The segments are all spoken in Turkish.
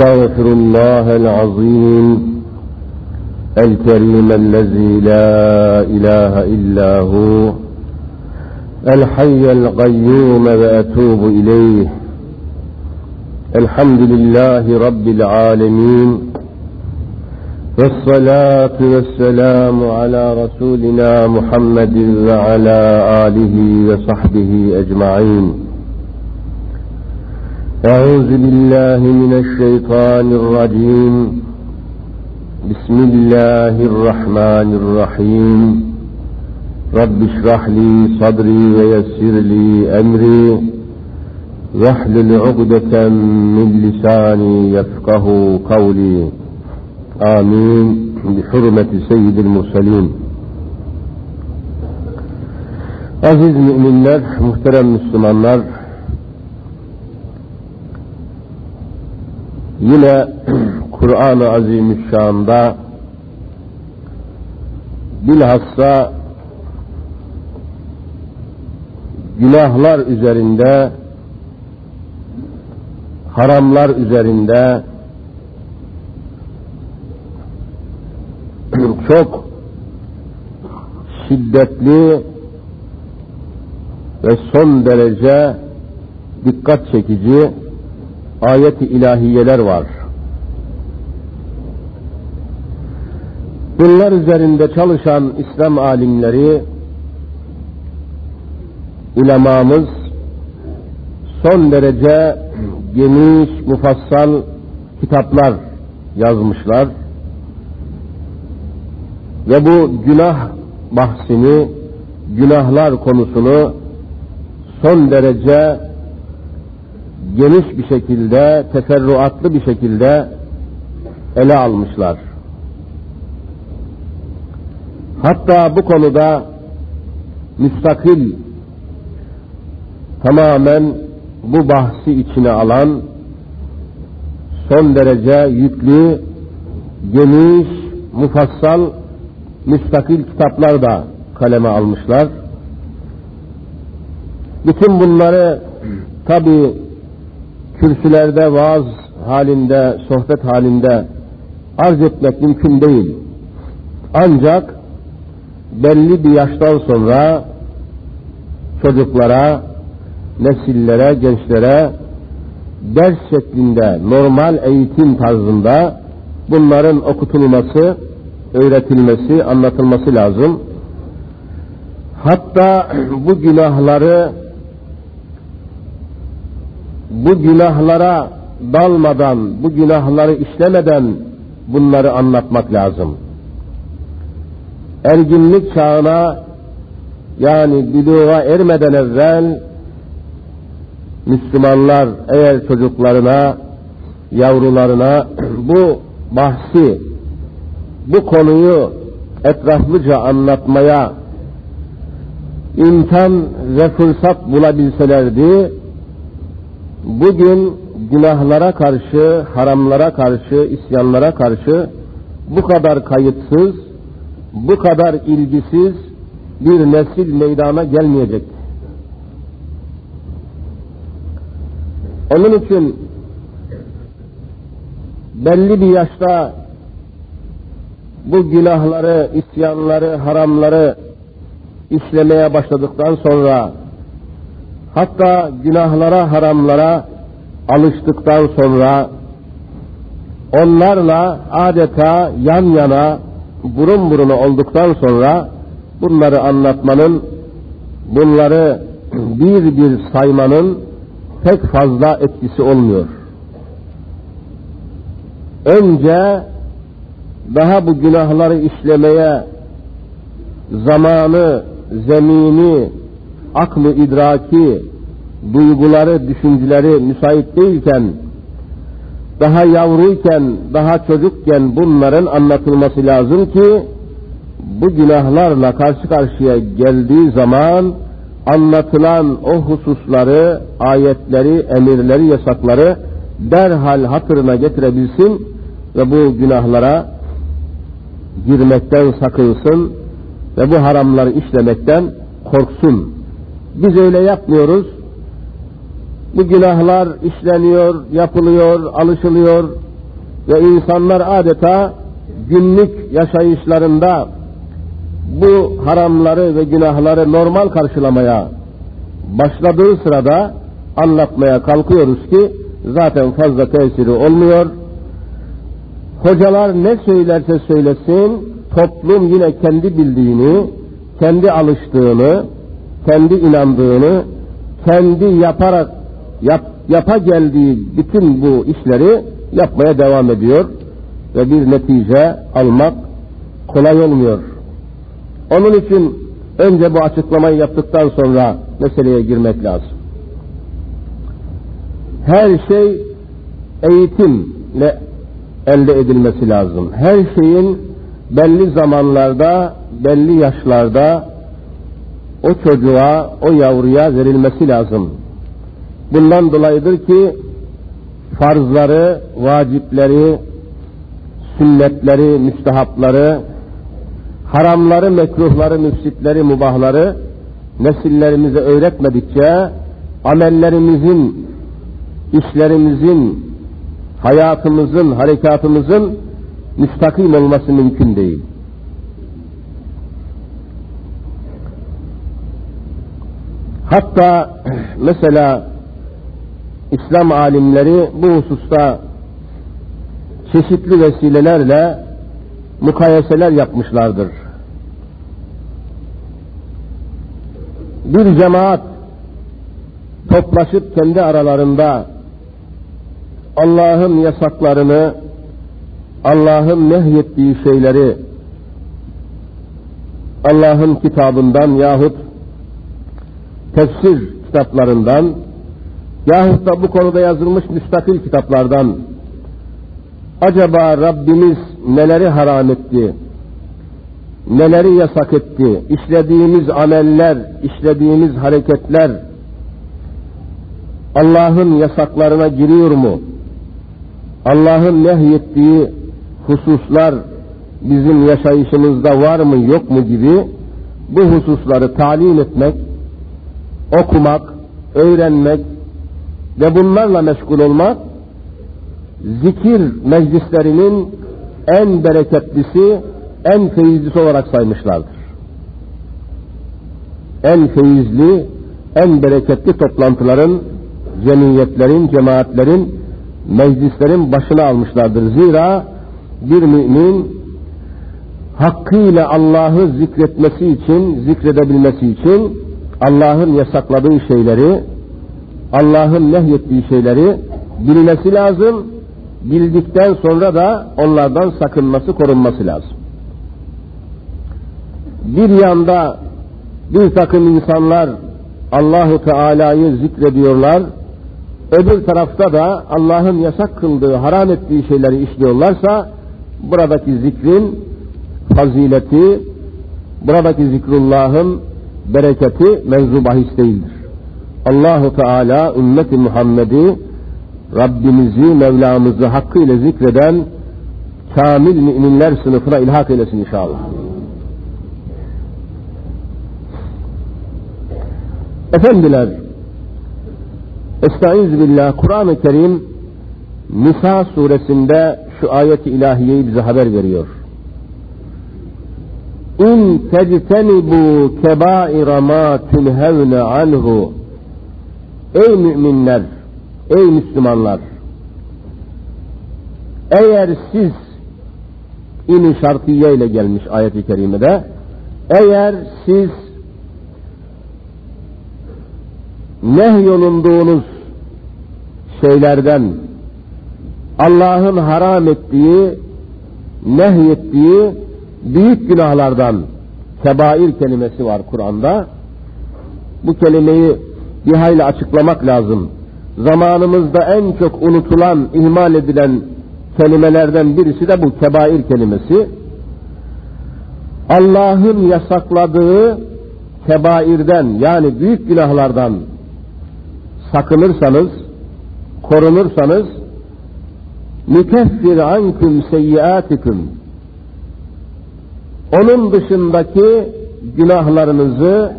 أستغفر الله العظيم الكريم الذي لا إله إلا هو الحي القيوم وأتوب إليه الحمد لله رب العالمين والصلاة والسلام على رسولنا محمد وعلى آله وصحبه أجمعين أعوذ بالله من الشيطان الرجيم. بسم الله الرحمن الرحيم. رب اشرح لي صدري ويسر لي أمري. واحلل عقدة من لساني يفقه قولي. آمين. بحرمة سيد المرسلين. Aziz müminler, muhterem Müslümanlar, Yine Kur'an-ı Azimüşşan'da bilhassa günahlar üzerinde haramlar üzerinde çok şiddetli ve son derece dikkat çekici ayet-i ilahiyeler var. Bunlar üzerinde çalışan İslam alimleri, ulemamız son derece geniş, mufassal kitaplar yazmışlar. Ve bu günah bahsini, günahlar konusunu son derece geniş bir şekilde, teferruatlı bir şekilde ele almışlar. Hatta bu konuda müstakil, tamamen bu bahsi içine alan, son derece yüklü, geniş, mufassal, müstakil kitaplar da kaleme almışlar. Bütün bunları tabi kürsülerde vaaz halinde, sohbet halinde arz etmek mümkün değil. Ancak belli bir yaştan sonra çocuklara, nesillere, gençlere ders şeklinde, normal eğitim tarzında bunların okutulması, öğretilmesi, anlatılması lazım. Hatta bu günahları bu günahlara dalmadan, bu günahları işlemeden bunları anlatmak lazım. Erginlik çağına yani büluğa ermeden evvel Müslümanlar eğer çocuklarına, yavrularına bu bahsi, bu konuyu etraflıca anlatmaya imkan ve fırsat bulabilselerdi, bugün günahlara karşı, haramlara karşı, isyanlara karşı bu kadar kayıtsız, bu kadar ilgisiz bir nesil meydana gelmeyecek. Onun için belli bir yaşta bu günahları, isyanları, haramları işlemeye başladıktan sonra Hatta günahlara, haramlara alıştıktan sonra onlarla adeta yan yana, burun buruna olduktan sonra bunları anlatmanın, bunları bir bir saymanın pek fazla etkisi olmuyor. Önce daha bu günahları işlemeye zamanı, zemini, aklı idraki, duyguları, düşünceleri müsait değilken, daha yavruyken, daha çocukken bunların anlatılması lazım ki, bu günahlarla karşı karşıya geldiği zaman anlatılan o hususları, ayetleri, emirleri, yasakları derhal hatırına getirebilsin ve bu günahlara girmekten sakınsın ve bu haramları işlemekten korksun. Biz öyle yapmıyoruz. Bu günahlar işleniyor, yapılıyor, alışılıyor, ve insanlar adeta günlük yaşayışlarında bu haramları ve günahları normal karşılamaya başladığı sırada anlatmaya kalkıyoruz ki zaten fazla tesiri olmuyor. Hocalar ne söylerse söylesin toplum yine kendi bildiğini, kendi alıştığını, kendi inandığını, kendi yaparak yap, yapa geldiği bütün bu işleri yapmaya devam ediyor ve bir netice almak kolay olmuyor. Onun için önce bu açıklamayı yaptıktan sonra meseleye girmek lazım. Her şey eğitimle elde edilmesi lazım. Her şeyin belli zamanlarda, belli yaşlarda o çocuğa, o yavruya verilmesi lazım. Bundan dolayıdır ki farzları, vacipleri, sünnetleri, müstehapları, haramları, mekruhları, müfsitleri, mubahları nesillerimize öğretmedikçe amellerimizin, işlerimizin, hayatımızın, harekatımızın müstakim olması mümkün değil. Hatta mesela İslam alimleri bu hususta çeşitli vesilelerle mukayeseler yapmışlardır. Bir cemaat toplaşıp kendi aralarında Allah'ın yasaklarını, Allah'ın nehyettiği şeyleri Allah'ın kitabından yahut tefsir kitaplarından yahut da bu konuda yazılmış müstakil kitaplardan acaba Rabbimiz neleri haram etti, neleri yasak etti, işlediğimiz ameller, işlediğimiz hareketler Allah'ın yasaklarına giriyor mu? Allah'ın nehyettiği hususlar bizim yaşayışımızda var mı yok mu gibi bu hususları talim etmek, okumak, öğrenmek ve bunlarla meşgul olmak zikir meclislerinin en bereketlisi, en feyizlisi olarak saymışlardır. En feyizli, en bereketli toplantıların, cemiyetlerin, cemaatlerin, meclislerin başına almışlardır. Zira bir mümin hakkıyla Allah'ı zikretmesi için, zikredebilmesi için Allah'ın yasakladığı şeyleri, Allah'ın nehyettiği şeyleri bilmesi lazım. Bildikten sonra da onlardan sakınması, korunması lazım. Bir yanda bir takım insanlar Allahu Teala'yı zikrediyorlar. Öbür tarafta da Allah'ın yasak kıldığı, haram ettiği şeyleri işliyorlarsa buradaki zikrin fazileti, buradaki zikrullahın bereketi mevzu bahis değildir. Allahu Teala ümmeti Muhammed'i Rabbimizi, Mevlamızı hakkıyla zikreden kamil müminler sınıfına ilhak eylesin inşallah. Efendiler, Estaiz billah, Kur'an-ı Kerim Nisa suresinde şu ayeti ilahiyeyi bize haber veriyor. İn tectenibu kebaira ma tunhevne anhu. Ey müminler, ey Müslümanlar eğer siz in şartiye ile gelmiş ayet-i kerimede eğer siz nehyolunduğunuz şeylerden Allah'ın haram ettiği, nehyettiği büyük günahlardan kebair kelimesi var Kur'an'da. Bu kelimeyi bir hayli açıklamak lazım. Zamanımızda en çok unutulan, ihmal edilen kelimelerden birisi de bu kebair kelimesi. Allah'ın yasakladığı kebairden yani büyük günahlardan sakınırsanız, korunursanız nükeffir ankum seyyiatikum onun dışındaki günahlarınızı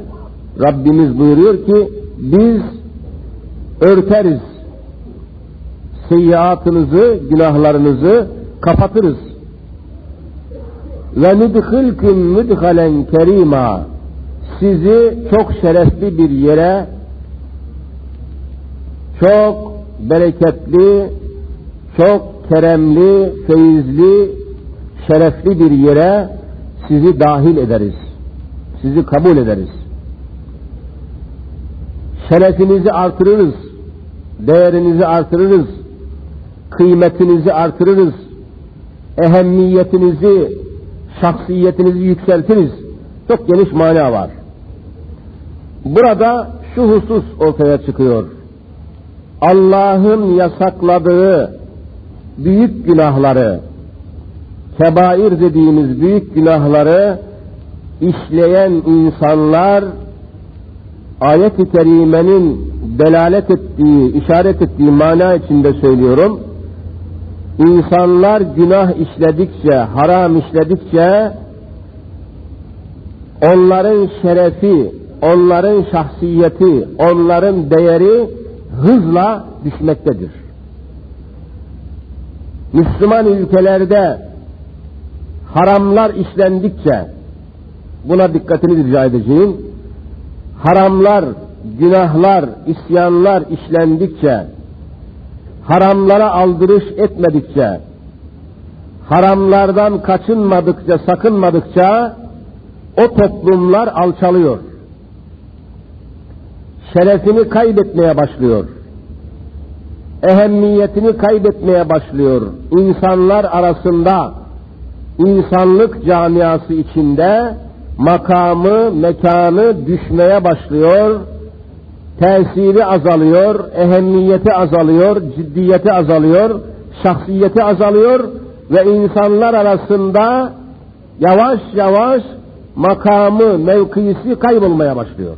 Rabbimiz buyuruyor ki biz örteriz, seyyiatınızı, günahlarınızı kapatırız. Ve nudhilkum mudhalen kerima sizi çok şerefli bir yere çok bereketli, çok keremli, feyizli, şerefli bir yere sizi dahil ederiz. Sizi kabul ederiz. Şerefinizi artırırız. Değerinizi artırırız. Kıymetinizi artırırız. Ehemmiyetinizi, şahsiyetinizi yükseltiriz. Çok geniş mana var. Burada şu husus ortaya çıkıyor. Allah'ın yasakladığı büyük günahları, kebair dediğimiz büyük günahları işleyen insanlar ayet-i kerimenin delalet ettiği, işaret ettiği mana içinde söylüyorum. İnsanlar günah işledikçe, haram işledikçe onların şerefi, onların şahsiyeti, onların değeri hızla düşmektedir. Müslüman ülkelerde haramlar işlendikçe buna dikkatini rica edeceğim. Haramlar, günahlar, isyanlar işlendikçe haramlara aldırış etmedikçe haramlardan kaçınmadıkça, sakınmadıkça o toplumlar alçalıyor. Şerefini kaybetmeye başlıyor. Ehemmiyetini kaybetmeye başlıyor. İnsanlar arasında, insanlık camiası içinde makamı, mekanı düşmeye başlıyor. Tesiri azalıyor, ehemmiyeti azalıyor, ciddiyeti azalıyor, şahsiyeti azalıyor ve insanlar arasında yavaş yavaş makamı, mevkisi kaybolmaya başlıyor.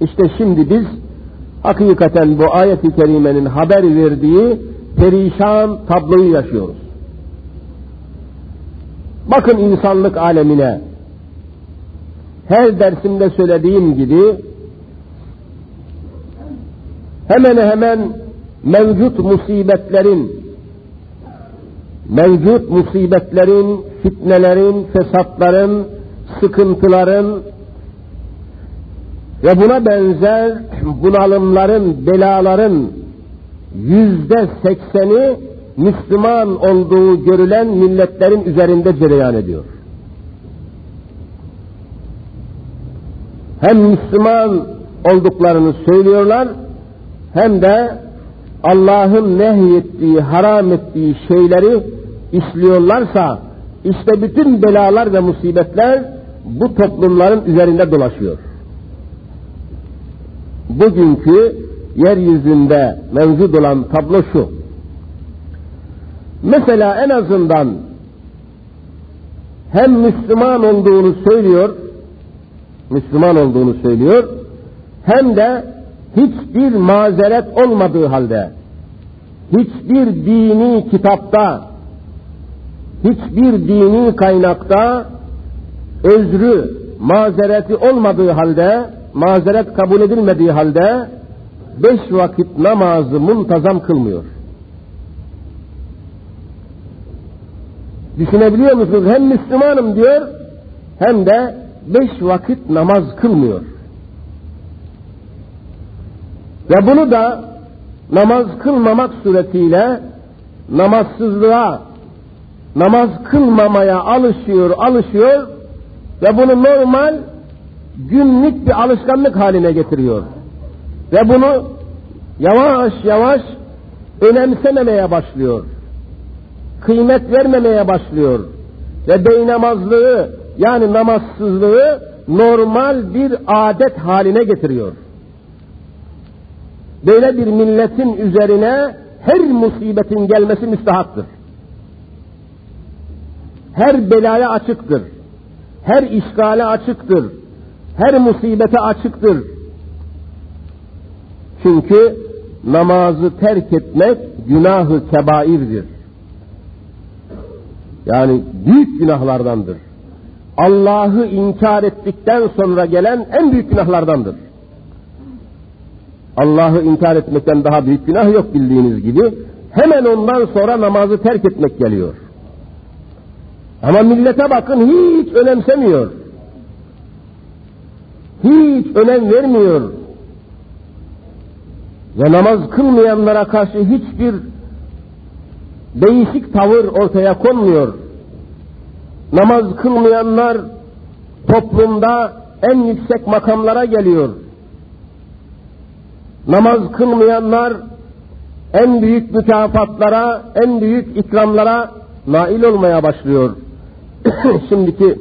İşte şimdi biz hakikaten bu ayet-i kerimenin haber verdiği perişan tabloyu yaşıyoruz. Bakın insanlık alemine. Her dersimde söylediğim gibi hemen hemen mevcut musibetlerin mevcut musibetlerin, fitnelerin, fesatların, sıkıntıların ve buna benzer bunalımların, belaların yüzde sekseni Müslüman olduğu görülen milletlerin üzerinde cereyan ediyor. Hem Müslüman olduklarını söylüyorlar hem de Allah'ın nehyettiği, haram ettiği şeyleri işliyorlarsa işte bütün belalar ve musibetler bu toplumların üzerinde dolaşıyor. Bugünkü yeryüzünde mevcut olan tablo şu. Mesela en azından hem Müslüman olduğunu söylüyor, Müslüman olduğunu söylüyor, hem de hiçbir mazeret olmadığı halde, hiçbir dini kitapta, hiçbir dini kaynakta özrü, mazereti olmadığı halde, mazeret kabul edilmediği halde beş vakit namazı muntazam kılmıyor. Düşünebiliyor musunuz? Hem Müslümanım diyor hem de beş vakit namaz kılmıyor. Ve bunu da namaz kılmamak suretiyle namazsızlığa, namaz kılmamaya alışıyor, alışıyor ve bunu normal günlük bir alışkanlık haline getiriyor. Ve bunu yavaş yavaş önemsememeye başlıyor. Kıymet vermemeye başlıyor. Ve beynamazlığı yani namazsızlığı normal bir adet haline getiriyor. Böyle bir milletin üzerine her musibetin gelmesi müstahaktır. Her belaya açıktır. Her işgale açıktır. Her musibete açıktır. Çünkü namazı terk etmek günahı kebairdir. Yani büyük günahlardandır. Allah'ı inkar ettikten sonra gelen en büyük günahlardandır. Allah'ı inkar etmekten daha büyük günah yok bildiğiniz gibi. Hemen ondan sonra namazı terk etmek geliyor. Ama millete bakın hiç önemsemiyor. Hiç önem vermiyor. Ve namaz kılmayanlara karşı hiçbir değişik tavır ortaya konmuyor. Namaz kılmayanlar toplumda en yüksek makamlara geliyor. Namaz kılmayanlar en büyük mükafatlara, en büyük ikramlara nail olmaya başlıyor. Şimdiki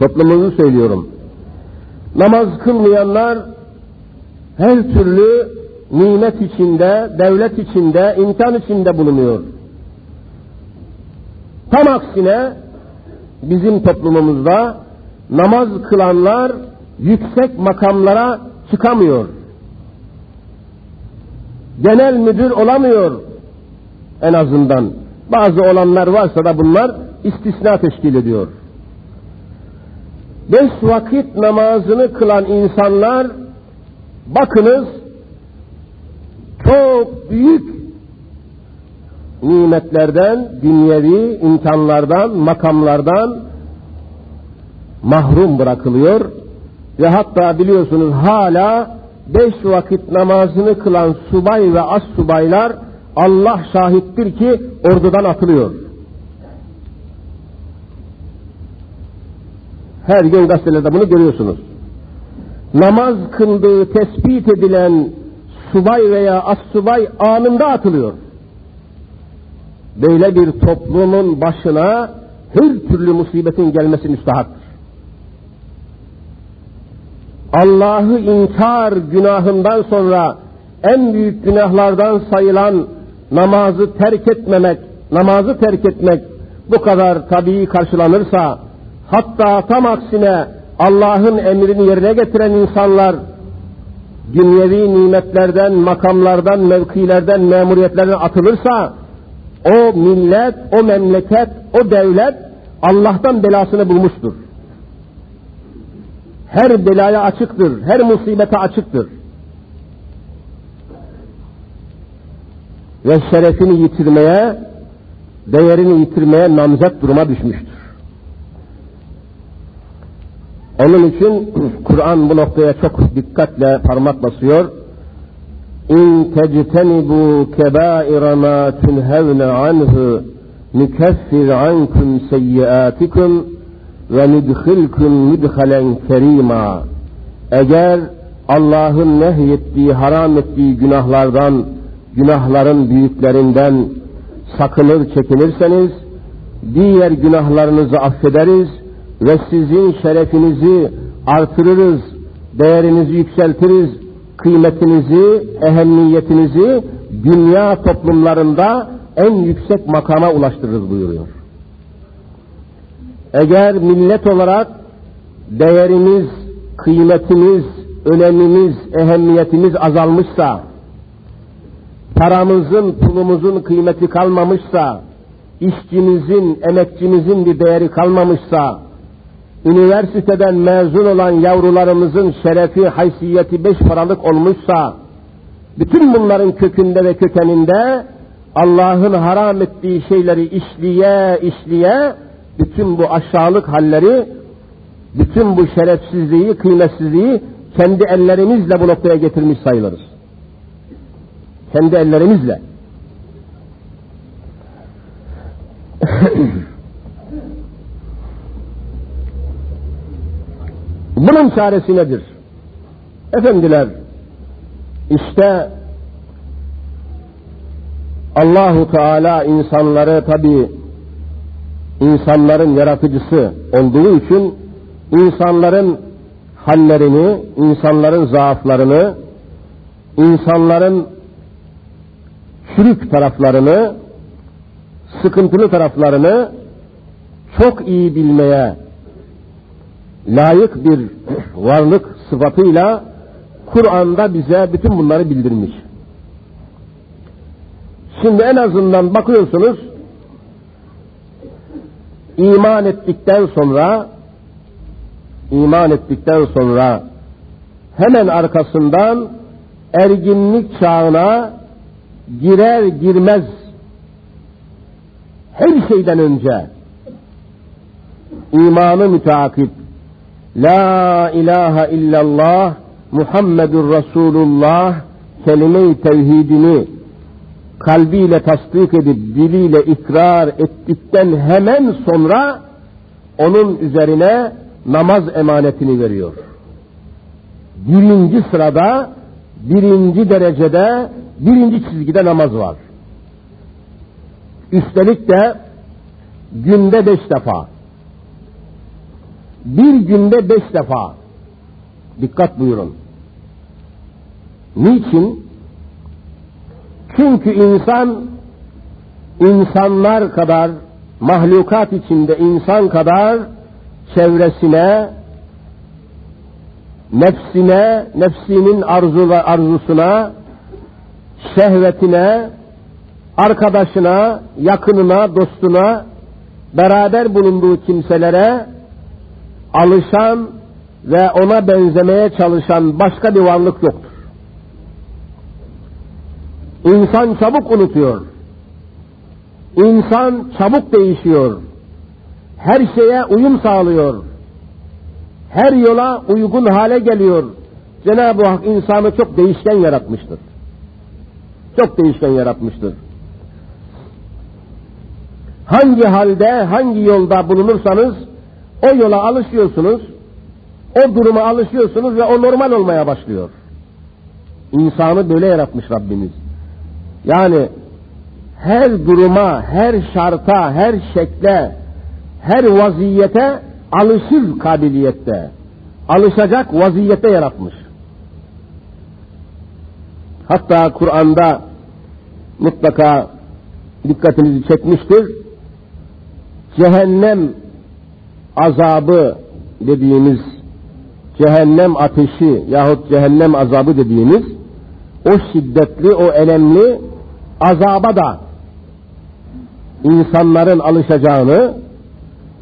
toplumumuzu söylüyorum. Namaz kılmayanlar her türlü nimet içinde, devlet içinde, imkan içinde bulunuyor. Tam aksine bizim toplumumuzda namaz kılanlar yüksek makamlara çıkamıyor. Genel müdür olamıyor en azından. Bazı olanlar varsa da bunlar istisna teşkil ediyor. Beş vakit namazını kılan insanlar bakınız çok büyük nimetlerden, dünyevi imkanlardan, makamlardan mahrum bırakılıyor ve hatta biliyorsunuz hala beş vakit namazını kılan subay ve as subaylar Allah şahittir ki ordudan atılıyor. Her gün gazetelerde bunu görüyorsunuz. Namaz kıldığı tespit edilen subay veya as subay anında atılıyor böyle bir toplumun başına her türlü musibetin gelmesi müstahaktır. Allah'ı inkar günahından sonra en büyük günahlardan sayılan namazı terk etmemek, namazı terk etmek bu kadar tabii karşılanırsa, hatta tam aksine Allah'ın emrini yerine getiren insanlar dünyevi nimetlerden, makamlardan, mevkilerden, memuriyetlerden atılırsa, o millet, o memleket, o devlet Allah'tan belasını bulmuştur. Her belaya açıktır, her musibete açıktır. Ve şerefini yitirmeye, değerini yitirmeye namzet duruma düşmüştür. Onun için Kur'an bu noktaya çok dikkatle parmak basıyor. إن تجتنبوا كبائر ما تنهون عنه نكفر عنكم سيئاتكم ve müdhalen kerima. Eğer Allah'ın nehyettiği, haram ettiği günahlardan, günahların büyüklerinden sakınır çekinirseniz, diğer günahlarınızı affederiz ve sizin şerefinizi artırırız, değerinizi yükseltiriz, kıymetinizi, ehemmiyetinizi dünya toplumlarında en yüksek makama ulaştırırız buyuruyor. Eğer millet olarak değerimiz, kıymetimiz, önemimiz, ehemmiyetimiz azalmışsa, paramızın, pulumuzun kıymeti kalmamışsa, işçimizin, emekçimizin bir değeri kalmamışsa, üniversiteden mezun olan yavrularımızın şerefi, haysiyeti beş paralık olmuşsa, bütün bunların kökünde ve kökeninde Allah'ın haram ettiği şeyleri işliye işliye bütün bu aşağılık halleri, bütün bu şerefsizliği, kıymetsizliği kendi ellerimizle bu noktaya getirmiş sayılırız. Kendi ellerimizle. Bunun çaresi nedir? Efendiler, işte Allahu Teala insanları tabi insanların yaratıcısı olduğu için insanların hallerini, insanların zaaflarını, insanların çürük taraflarını, sıkıntılı taraflarını çok iyi bilmeye layık bir varlık sıfatıyla Kur'an'da bize bütün bunları bildirmiş. Şimdi en azından bakıyorsunuz iman ettikten sonra iman ettikten sonra hemen arkasından erginlik çağına girer girmez her şeyden önce imanı müteakip La ilahe illallah Muhammedur Resulullah kelime-i tevhidini kalbiyle tasdik edip diliyle ikrar ettikten hemen sonra onun üzerine namaz emanetini veriyor. Birinci sırada, birinci derecede, birinci çizgide namaz var. Üstelik de günde beş defa. Bir günde beş defa. Dikkat buyurun. Niçin? Çünkü insan insanlar kadar mahlukat içinde insan kadar çevresine nefsine, nefsinin arzu ve arzusuna, şehvetine, arkadaşına, yakınına, dostuna, beraber bulunduğu kimselere alışan ve ona benzemeye çalışan başka bir varlık yoktur. İnsan çabuk unutuyor. İnsan çabuk değişiyor. Her şeye uyum sağlıyor. Her yola uygun hale geliyor. Cenab-ı Hak insanı çok değişken yaratmıştır. Çok değişken yaratmıştır. Hangi halde, hangi yolda bulunursanız o yola alışıyorsunuz, o duruma alışıyorsunuz ve o normal olmaya başlıyor. İnsanı böyle yaratmış Rabbimiz. Yani her duruma, her şarta, her şekle, her vaziyete alışır kabiliyette. Alışacak vaziyette yaratmış. Hatta Kur'an'da mutlaka dikkatinizi çekmiştir. Cehennem azabı dediğimiz cehennem ateşi yahut cehennem azabı dediğimiz o şiddetli, o elemli azaba da insanların alışacağını,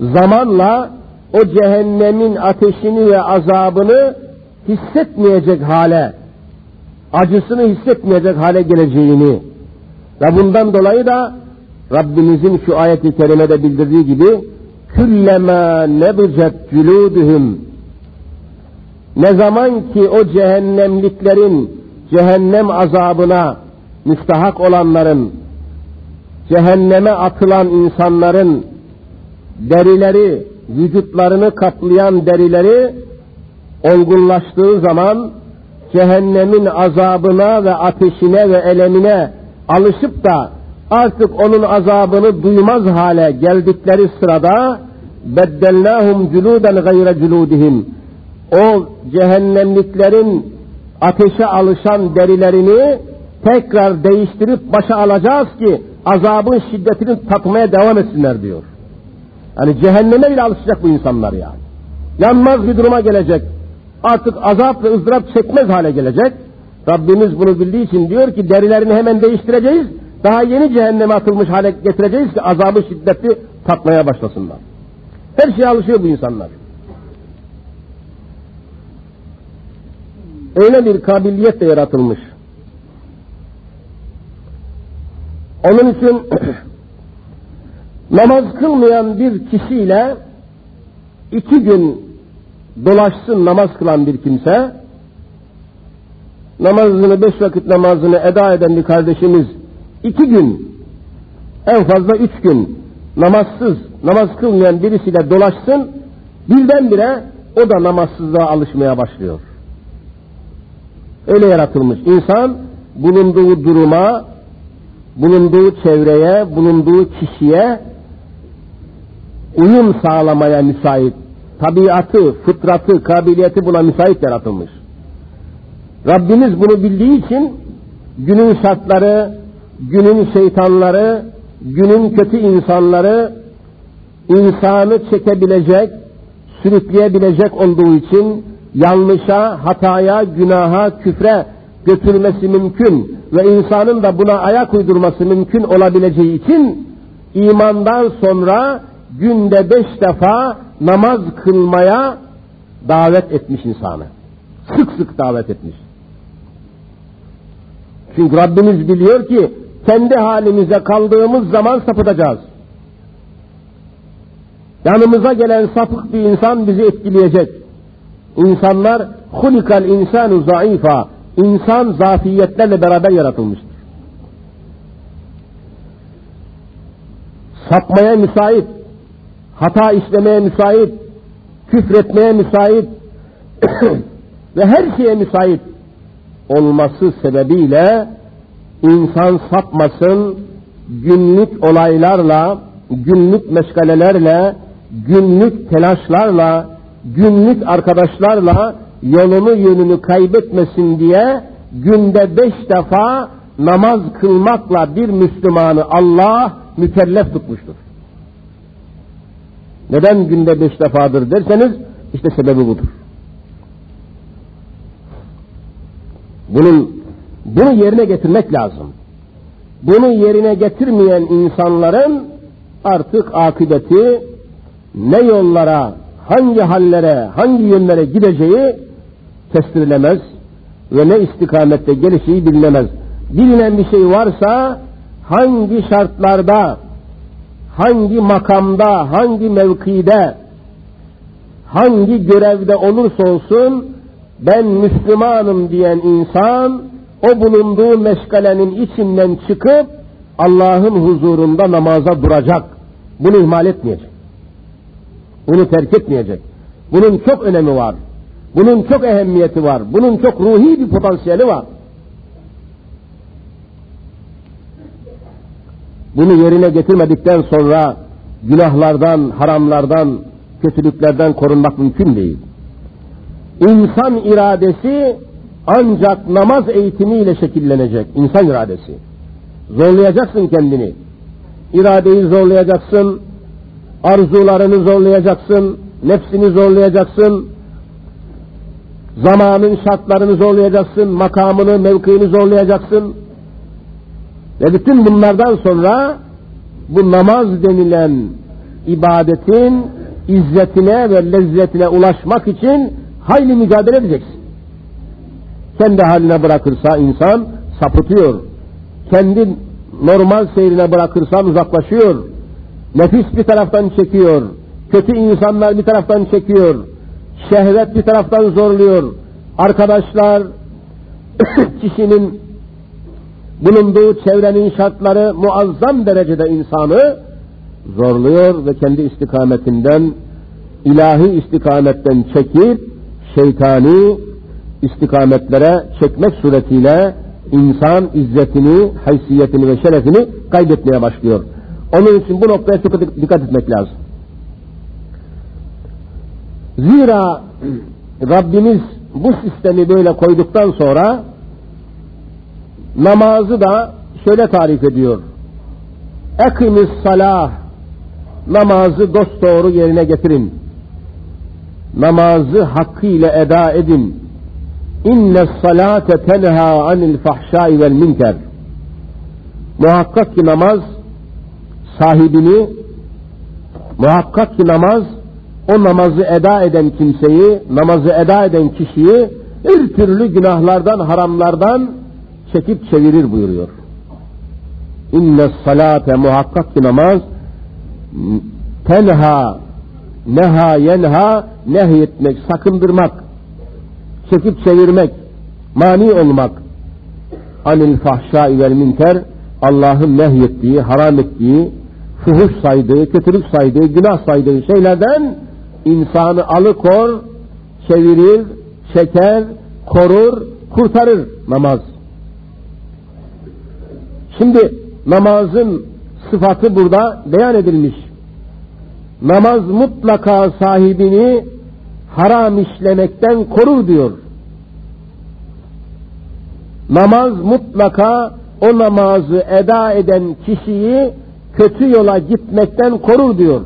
zamanla o cehennemin ateşini ve azabını hissetmeyecek hale, acısını hissetmeyecek hale geleceğini ve bundan dolayı da Rabbimizin şu ayeti kerimede bildirdiği gibi küllema nebicet cülûdühüm ne zaman ki o cehennemliklerin cehennem azabına müstahak olanların cehenneme atılan insanların derileri, vücutlarını kaplayan derileri olgunlaştığı zaman cehennemin azabına ve ateşine ve elemine alışıp da artık onun azabını duymaz hale geldikleri sırada beddelnahum cüluden gayre cüludihim o cehennemliklerin ateşe alışan derilerini tekrar değiştirip başa alacağız ki azabın şiddetini tatmaya devam etsinler diyor. Yani cehenneme bile alışacak bu insanlar yani. Yanmaz bir duruma gelecek. Artık azap ve ızdırap çekmez hale gelecek. Rabbimiz bunu bildiği için diyor ki derilerini hemen değiştireceğiz. Daha yeni cehenneme atılmış hale getireceğiz ki azabı şiddeti tatmaya başlasınlar. Her şeye alışıyor bu insanlar. Öyle bir kabiliyet de yaratılmış. Onun için namaz kılmayan bir kişiyle iki gün dolaşsın namaz kılan bir kimse, namazını beş vakit namazını eda eden bir kardeşimiz iki gün, en fazla üç gün namazsız, namaz kılmayan birisiyle dolaşsın, birdenbire o da namazsızlığa alışmaya başlıyor. Öyle yaratılmış. İnsan bulunduğu duruma, bulunduğu çevreye, bulunduğu kişiye uyum sağlamaya müsait. Tabiatı, fıtratı, kabiliyeti buna müsait yaratılmış. Rabbimiz bunu bildiği için günün şartları, günün şeytanları, günün kötü insanları insanı çekebilecek, sürükleyebilecek olduğu için yanlışa, hataya, günaha, küfre götürmesi mümkün ve insanın da buna ayak uydurması mümkün olabileceği için imandan sonra günde beş defa namaz kılmaya davet etmiş insanı. Sık sık davet etmiş. Çünkü Rabbimiz biliyor ki kendi halimize kaldığımız zaman sapıtacağız. Yanımıza gelen sapık bir insan bizi etkileyecek. İnsanlar hulikal insanu zayıfa. İnsan zafiyetlerle beraber yaratılmıştır. Sapmaya müsait, hata işlemeye müsait, küfretmeye müsait ve her şeye müsait olması sebebiyle insan sapmasın, günlük olaylarla, günlük meşgalelerle, günlük telaşlarla, günlük arkadaşlarla yolunu yönünü kaybetmesin diye günde beş defa namaz kılmakla bir Müslümanı Allah mükellef tutmuştur. Neden günde beş defadır derseniz işte sebebi budur. Bunun bunu yerine getirmek lazım. Bunu yerine getirmeyen insanların artık akıbeti ne yollara, hangi hallere, hangi yönlere gideceği kestirilemez ve ne istikamette gelişiği bilinemez. Bilinen bir şey varsa hangi şartlarda, hangi makamda, hangi mevkide, hangi görevde olursa olsun ben Müslümanım diyen insan o bulunduğu meşgalenin içinden çıkıp Allah'ın huzurunda namaza duracak. Bunu ihmal etmeyecek. Bunu terk etmeyecek. Bunun çok önemi var. Bunun çok ehemmiyeti var. Bunun çok ruhi bir potansiyeli var. Bunu yerine getirmedikten sonra günahlardan, haramlardan, kötülüklerden korunmak mümkün değil. İnsan iradesi ancak namaz eğitimiyle şekillenecek. İnsan iradesi. Zorlayacaksın kendini. İradeyi zorlayacaksın. Arzularını zorlayacaksın. Nefsini zorlayacaksın. Zamanın şartlarını zorlayacaksın. Makamını, mevkiini zorlayacaksın. Ve bütün bunlardan sonra bu namaz denilen ibadetin izzetine ve lezzetine ulaşmak için hayli mücadele edeceksin. Kendi haline bırakırsa insan sapıtıyor. Kendi normal seyrine bırakırsan uzaklaşıyor. Nefis bir taraftan çekiyor. Kötü insanlar bir taraftan çekiyor. Şehvet bir taraftan zorluyor. Arkadaşlar kişinin bulunduğu çevrenin şartları muazzam derecede insanı zorluyor ve kendi istikametinden ilahi istikametten çekip şeytani istikametlere çekmek suretiyle insan izzetini, haysiyetini ve şerefini kaybetmeye başlıyor. Onun için bu noktaya çok dikkat etmek lazım. Zira Rabbimiz bu sistemi böyle koyduktan sonra namazı da şöyle tarif ediyor. Ekimiz salah namazı dosdoğru yerine getirin. Namazı hakkıyla eda edin. İnne salate tenha anil fahşai vel minker. Muhakkak ki namaz sahibini muhakkak ki namaz o namazı eda eden kimseyi, namazı eda eden kişiyi bir türlü günahlardan, haramlardan çekip çevirir buyuruyor. İnne salate muhakkak ki namaz tenha neha yenha nehyetmek, sakındırmak, çekip çevirmek, mani olmak anil fahşa vel minker Allah'ın nehyettiği, haram ettiği, fuhuş saydığı, kötülük saydığı, günah saydığı şeylerden insanı alıkor, çevirir, çeker, korur, kurtarır namaz. Şimdi namazın sıfatı burada beyan edilmiş. Namaz mutlaka sahibini haram işlemekten korur diyor. Namaz mutlaka o namazı eda eden kişiyi kötü yola gitmekten korur diyor.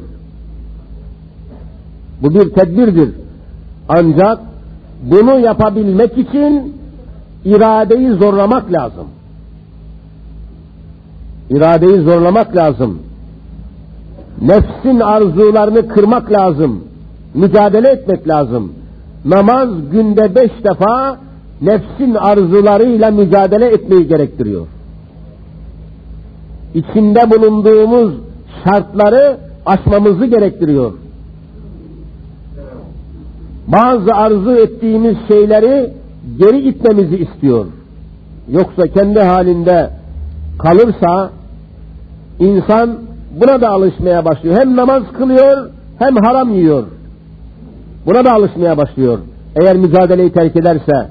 Bu bir tedbirdir. Ancak bunu yapabilmek için iradeyi zorlamak lazım. İradeyi zorlamak lazım. Nefsin arzularını kırmak lazım mücadele etmek lazım. Namaz günde beş defa nefsin arzularıyla mücadele etmeyi gerektiriyor. İçinde bulunduğumuz şartları aşmamızı gerektiriyor. Bazı arzu ettiğimiz şeyleri geri itmemizi istiyor. Yoksa kendi halinde kalırsa insan buna da alışmaya başlıyor. Hem namaz kılıyor hem haram yiyor. Buna da alışmaya başlıyor. Eğer mücadeleyi terk ederse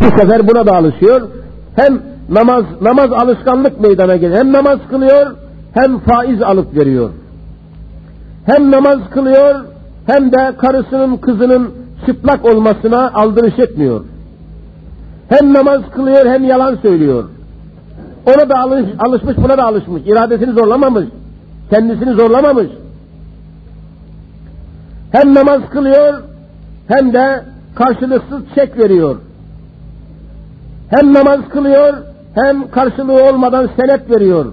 bu sefer buna da alışıyor. Hem namaz namaz alışkanlık meydana geliyor. Hem namaz kılıyor hem faiz alıp veriyor. Hem namaz kılıyor hem de karısının kızının çıplak olmasına aldırış etmiyor. Hem namaz kılıyor hem yalan söylüyor. Ona da alış, alışmış buna da alışmış. İradesini zorlamamış. Kendisini zorlamamış. Hem namaz kılıyor hem de karşılıksız çek veriyor. Hem namaz kılıyor hem karşılığı olmadan senet veriyor.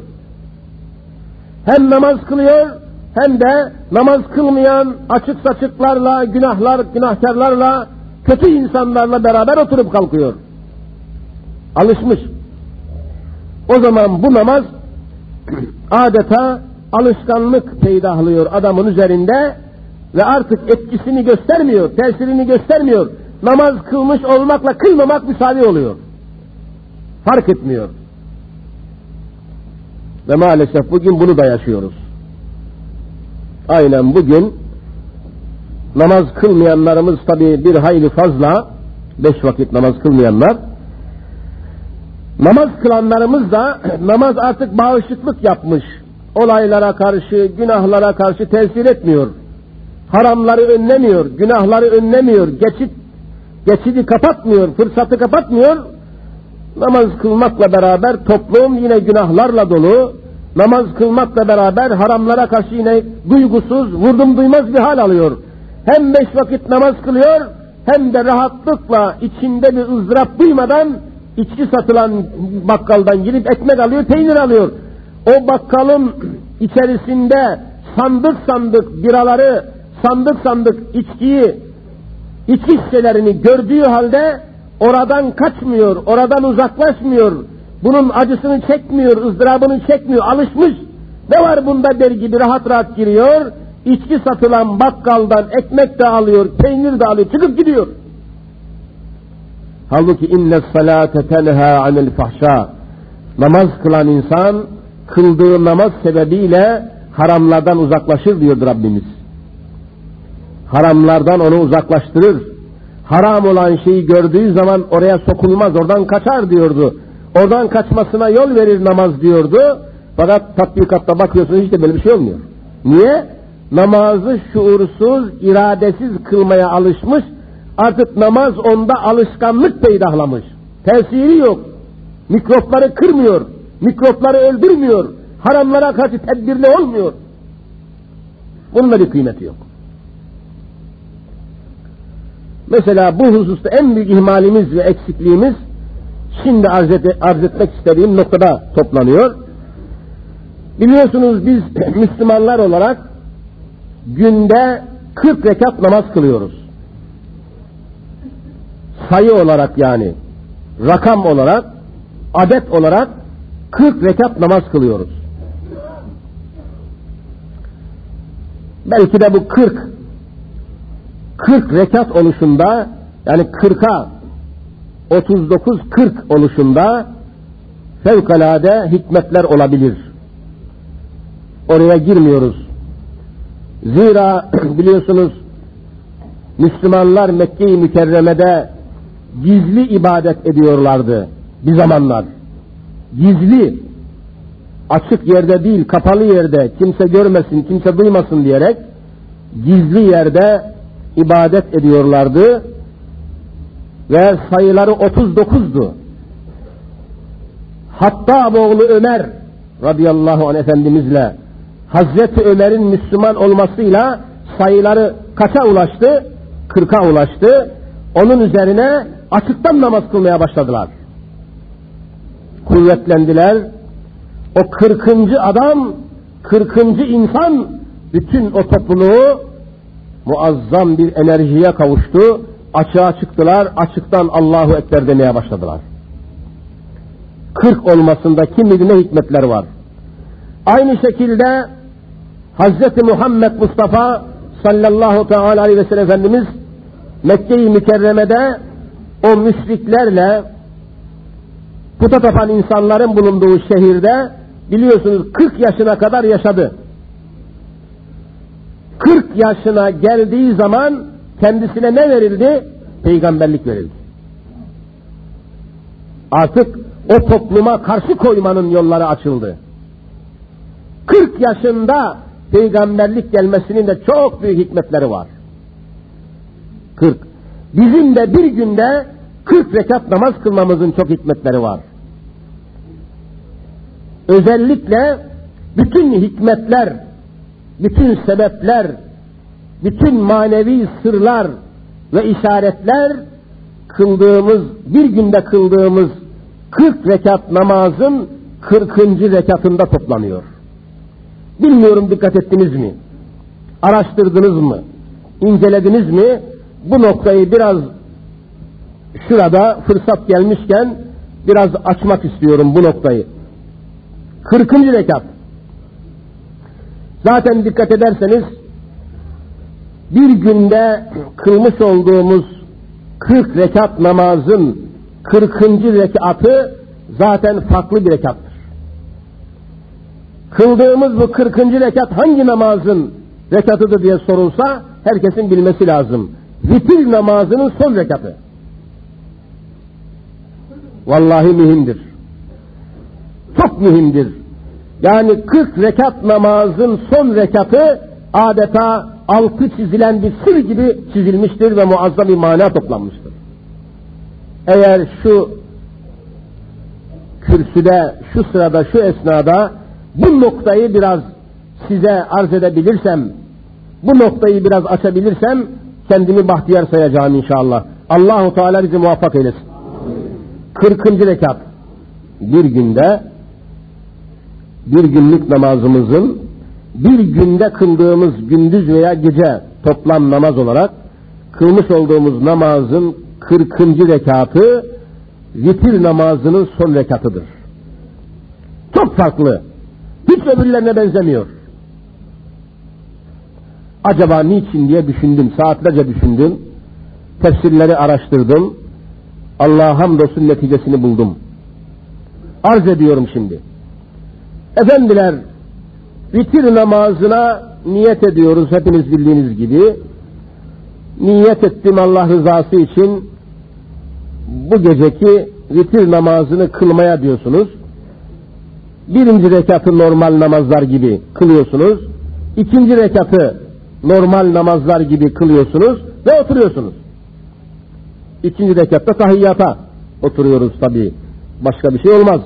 Hem namaz kılıyor hem de namaz kılmayan açık saçıklarla, günahlar, günahkarlarla, kötü insanlarla beraber oturup kalkıyor. Alışmış. O zaman bu namaz adeta alışkanlık peydahlıyor adamın üzerinde ve artık etkisini göstermiyor, tesirini göstermiyor. Namaz kılmış olmakla kılmamak müsaade oluyor. Fark etmiyor. Ve maalesef bugün bunu da yaşıyoruz. Aynen bugün namaz kılmayanlarımız tabi bir hayli fazla, beş vakit namaz kılmayanlar, namaz kılanlarımız da namaz artık bağışıklık yapmış. Olaylara karşı, günahlara karşı tesir etmiyor. Haramları önlemiyor, günahları önlemiyor, geçit geçidi kapatmıyor, fırsatı kapatmıyor. Namaz kılmakla beraber toplum yine günahlarla dolu, namaz kılmakla beraber haramlara karşı yine duygusuz, vurdum duymaz bir hal alıyor. Hem beş vakit namaz kılıyor, hem de rahatlıkla içinde bir ızdırap duymadan içki satılan bakkaldan girip ekmek alıyor, peynir alıyor. O bakkalın içerisinde sandık sandık biraları, sandık sandık içkiyi, içki şişelerini gördüğü halde oradan kaçmıyor, oradan uzaklaşmıyor, bunun acısını çekmiyor, ızdırabını çekmiyor, alışmış. Ne var bunda der gibi rahat rahat giriyor, içki satılan bakkaldan ekmek de alıyor, peynir de alıyor, çıkıp gidiyor. Halbuki inne salate tenha anil fahşa. Namaz kılan insan kıldığı namaz sebebiyle haramlardan uzaklaşır diyor Rabbimiz. Haramlardan onu uzaklaştırır. Haram olan şeyi gördüğü zaman oraya sokulmaz, oradan kaçar diyordu. Oradan kaçmasına yol verir namaz diyordu. Fakat tatbikatta bakıyorsunuz işte böyle bir şey olmuyor. Niye? Namazı şuursuz, iradesiz kılmaya alışmış, artık namaz onda alışkanlık peydahlamış. Tesiri yok. Mikropları kırmıyor. Mikropları öldürmüyor. Haramlara karşı tedbirli olmuyor. Bunun da bir kıymeti yok. Mesela bu hususta en büyük ihmalimiz ve eksikliğimiz şimdi arz, et, arz etmek istediğim noktada toplanıyor. Biliyorsunuz biz Müslümanlar olarak günde 40 rekat namaz kılıyoruz. Sayı olarak yani rakam olarak adet olarak 40 rekat namaz kılıyoruz. Belki de bu 40 40 rekat oluşunda yani 40'a 39-40 oluşunda fevkalade hikmetler olabilir. Oraya girmiyoruz. Zira biliyorsunuz Müslümanlar Mekke-i Mükerreme'de gizli ibadet ediyorlardı bir zamanlar. Gizli, açık yerde değil, kapalı yerde, kimse görmesin, kimse duymasın diyerek gizli yerde ibadet ediyorlardı ve sayıları 39'du. Hatta oğlu Ömer radıyallahu anh efendimizle Hazreti Ömer'in Müslüman olmasıyla sayıları kaça ulaştı? 40'a ulaştı. Onun üzerine açıktan namaz kılmaya başladılar. Kuvvetlendiler. O 40. adam, 40. insan bütün o topluluğu muazzam bir enerjiye kavuştu. açığa çıktılar, açıktan Allahu Ekber demeye başladılar. 40 olmasında kim bilir ne hikmetler var. Aynı şekilde Hz. Muhammed Mustafa sallallahu teala aleyhi ve sellem Efendimiz Mekke-i Mükerreme'de o müşriklerle puta tapan insanların bulunduğu şehirde biliyorsunuz 40 yaşına kadar yaşadı. 40 yaşına geldiği zaman kendisine ne verildi? Peygamberlik verildi. Artık o topluma karşı koymanın yolları açıldı. 40 yaşında peygamberlik gelmesinin de çok büyük hikmetleri var. 40. Bizim de bir günde 40 rekat namaz kılmamızın çok hikmetleri var. Özellikle bütün hikmetler, bütün sebepler, bütün manevi sırlar ve işaretler kıldığımız, bir günde kıldığımız 40 rekat namazın 40. rekatında toplanıyor. Bilmiyorum dikkat ettiniz mi? Araştırdınız mı? İncelediniz mi? Bu noktayı biraz şurada fırsat gelmişken biraz açmak istiyorum bu noktayı. 40. rekat. Zaten dikkat ederseniz bir günde kılmış olduğumuz 40 rekat namazın 40. rekatı zaten farklı bir rekattır. Kıldığımız bu 40. rekat hangi namazın rekatıdır diye sorulsa herkesin bilmesi lazım. Vitir namazının son rekatı. Vallahi mühimdir. Çok mühimdir. Yani 40 rekat namazın son rekatı adeta altı çizilen bir sır gibi çizilmiştir ve muazzam bir mana toplanmıştır. Eğer şu kürsüde, şu sırada, şu esnada bu noktayı biraz size arz edebilirsem, bu noktayı biraz açabilirsem kendimi bahtiyar sayacağım inşallah. Allahu Teala bizi muvaffak eylesin. 40. rekat bir günde bir günlük namazımızın bir günde kıldığımız gündüz veya gece toplam namaz olarak kılmış olduğumuz namazın 40. rekatı vitir namazının son rekatıdır. Çok farklı. Hiç öbürlerine benzemiyor. Acaba niçin diye düşündüm, saatlerce düşündüm. Tefsirleri araştırdım. Allah'a hamdolsun neticesini buldum. Arz ediyorum şimdi. Efendiler, vitir namazına niyet ediyoruz hepiniz bildiğiniz gibi. Niyet ettim Allah rızası için bu geceki vitir namazını kılmaya diyorsunuz. Birinci rekatı normal namazlar gibi kılıyorsunuz. İkinci rekatı normal namazlar gibi kılıyorsunuz ve oturuyorsunuz. İkinci rekatta tahiyyata oturuyoruz tabi. Başka bir şey olmaz.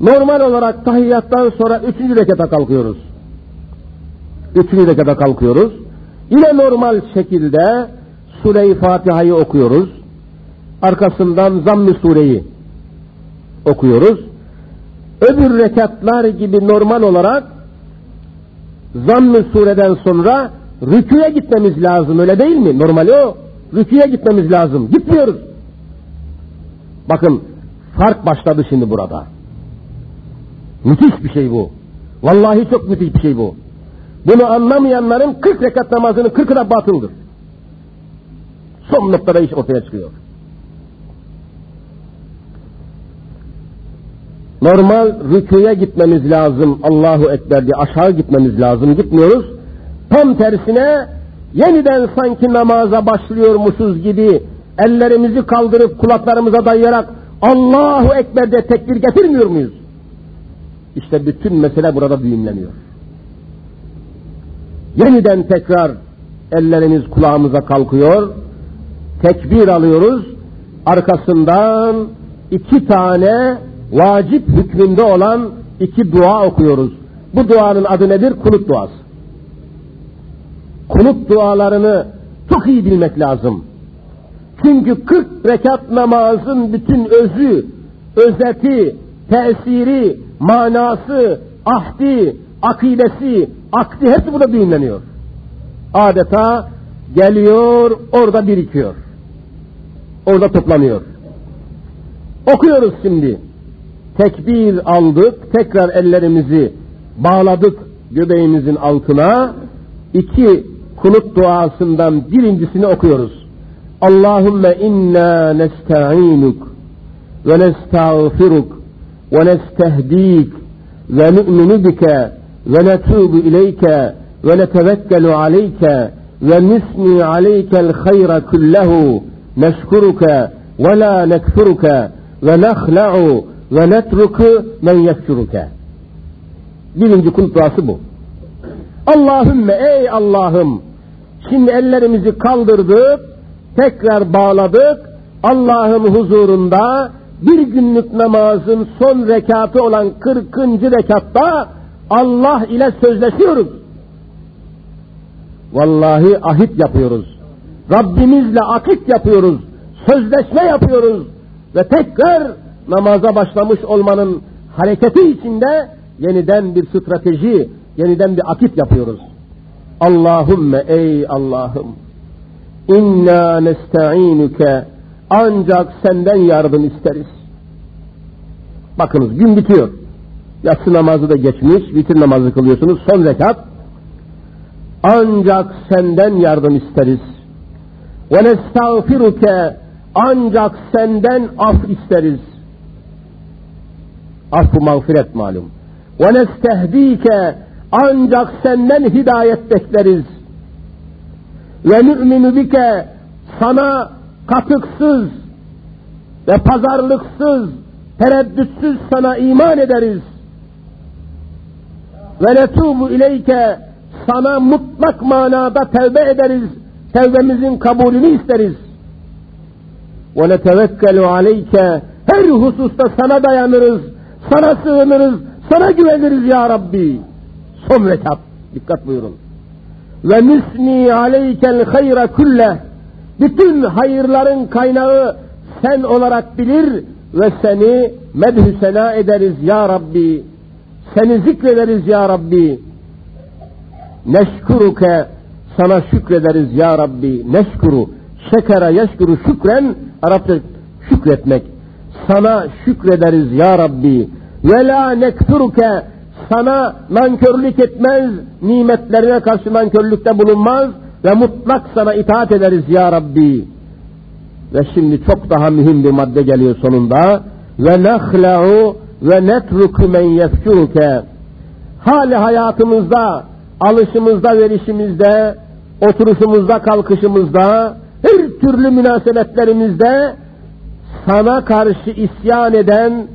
Normal olarak tahiyyattan sonra üçüncü rekata kalkıyoruz. Üçüncü rekata kalkıyoruz. Yine normal şekilde Sure-i Fatiha'yı okuyoruz. Arkasından Zamm-ı Sure'yi okuyoruz. Öbür rekatlar gibi normal olarak Zamm-ı Sure'den sonra rüküye gitmemiz lazım öyle değil mi? Normali o. Rüküye gitmemiz lazım. Gitmiyoruz. Bakın fark başladı şimdi burada. Müthiş bir şey bu. Vallahi çok müthiş bir şey bu. Bunu anlamayanların 40 rekat namazının 40'ı da batıldır. Son noktada iş ortaya çıkıyor. Normal rüküye gitmemiz lazım. Allahu Ekber diye aşağı gitmemiz lazım. Gitmiyoruz. Tam tersine yeniden sanki namaza başlıyormuşuz gibi ellerimizi kaldırıp kulaklarımıza dayayarak Allahu Ekber diye tekbir getirmiyor muyuz? İşte bütün mesele burada düğümleniyor. Yeniden tekrar ellerimiz kulağımıza kalkıyor. Tekbir alıyoruz. Arkasından iki tane vacip hükmünde olan iki dua okuyoruz. Bu duanın adı nedir? Kunut duası. Kunut dualarını çok iyi bilmek lazım. Çünkü 40 rekat namazın bütün özü, özeti, tesiri, manası, ahdi, akidesi, akdi hepsi burada düğümleniyor. Adeta geliyor, orada birikiyor. orada toplanıyor. Okuyoruz şimdi. Tekbir aldık, tekrar ellerimizi bağladık göbeğimizin altına. İki kunut duasından birincisini okuyoruz. Allahümme inna nesta'inuk ve nestağfiruk ve netevekkelu aleyke ve nisni aleykel hayra kullehu neşkuruke ve la nekfuruke ve nehla'u ve netruku men yekfuruke. Birinci kunut duası bu. Allahümme ey Allah'ım şimdi ellerimizi kaldırdık tekrar bağladık Allah'ın huzurunda bir günlük namazın son rekatı olan 40. rekatta Allah ile sözleşiyoruz. Vallahi ahit yapıyoruz. Rabbimizle akit yapıyoruz. Sözleşme yapıyoruz. Ve tekrar namaza başlamış olmanın hareketi içinde yeniden bir strateji, yeniden bir akit yapıyoruz. Allahümme ey Allah'ım inna nesta'inuke ancak senden yardım isteriz. Bakınız gün bitiyor. Yatsı namazı da geçmiş, bitir namazı kılıyorsunuz. Son rekat. Ancak senden yardım isteriz. Ve nestağfiruke ancak senden af isteriz. Affı mağfiret malum. Ve nestehdike ancak senden hidayet bekleriz. Ve nü'minu bike sana katıksız ve pazarlıksız, tereddütsüz sana iman ederiz. Ve netubu ileyke sana mutlak manada tevbe ederiz. Tevbemizin kabulünü isteriz. Ve netevekkelu aleyke her hususta sana dayanırız, sana sığınırız, sana güveniriz ya Rabbi. Son rekat. Dikkat buyurun. Ve nüsni aleykel hayra kulle bütün hayırların kaynağı sen olarak bilir ve seni medhü sena ederiz ya Rabbi. Seni zikrederiz ya Rabbi. Neşkuruke sana şükrederiz ya Rabbi. Neşkuru. Şekere yeşkuru şükren Arapça şükretmek. Sana şükrederiz ya Rabbi. Ve la nekfuruke sana nankörlük etmez, nimetlerine karşı nankörlükte bulunmaz ve mutlak sana itaat ederiz ya Rabbi. Ve şimdi çok daha mühim bir madde geliyor sonunda. Ve nehla'u ve netruku men yefkuruke. Hali hayatımızda, alışımızda, verişimizde, oturuşumuzda, kalkışımızda, her türlü münasebetlerimizde sana karşı isyan eden,